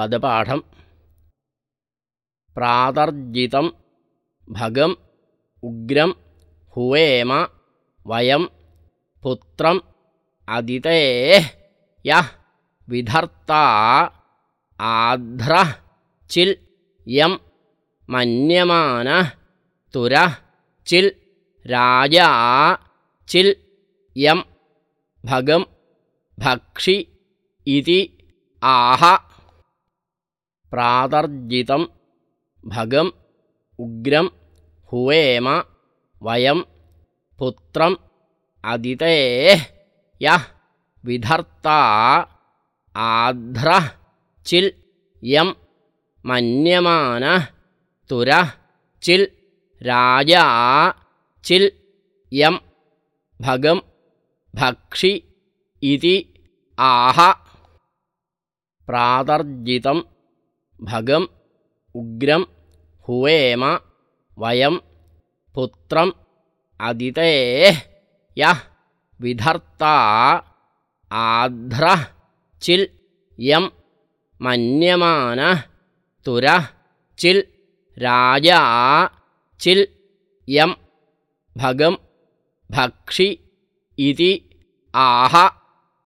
പദപാഠം. പ്രാതർജിതം ഭഗം ഉഗ്രം ഹുവേമ വയം പുത്രം അതിതേ യ വിധർത്ത ആധ്ര ചിൽ യം മന്യമാന തുര ചിൽ രാജാ ചിൽ യം ഭഗം ഭക്ഷി ഇതി ആഹ പ്രാതർജിതം ഭഗം ഉഗ്രം ഹുവേമ വയം പുത്രം അതിതേ യ വിധർത്ത ആധ്ര ചിൽ യം മന്യമാന തുര ചിൽ രാജാ ചിൽ യം ഭഗം ഭക്ഷി ഇതി ആഹ. പ്രാതർജിതം ഭഗം ഉഗ്രം ഹുവേമ വയം പുത്രം അതിതേ യ വിധർത്ത ആധ്ര ചിൽ യം മന്യമാന തുര ചിൽ രാജാ ചിൽ യം ഭഗം ഭക്ഷി ഇതി ആഹ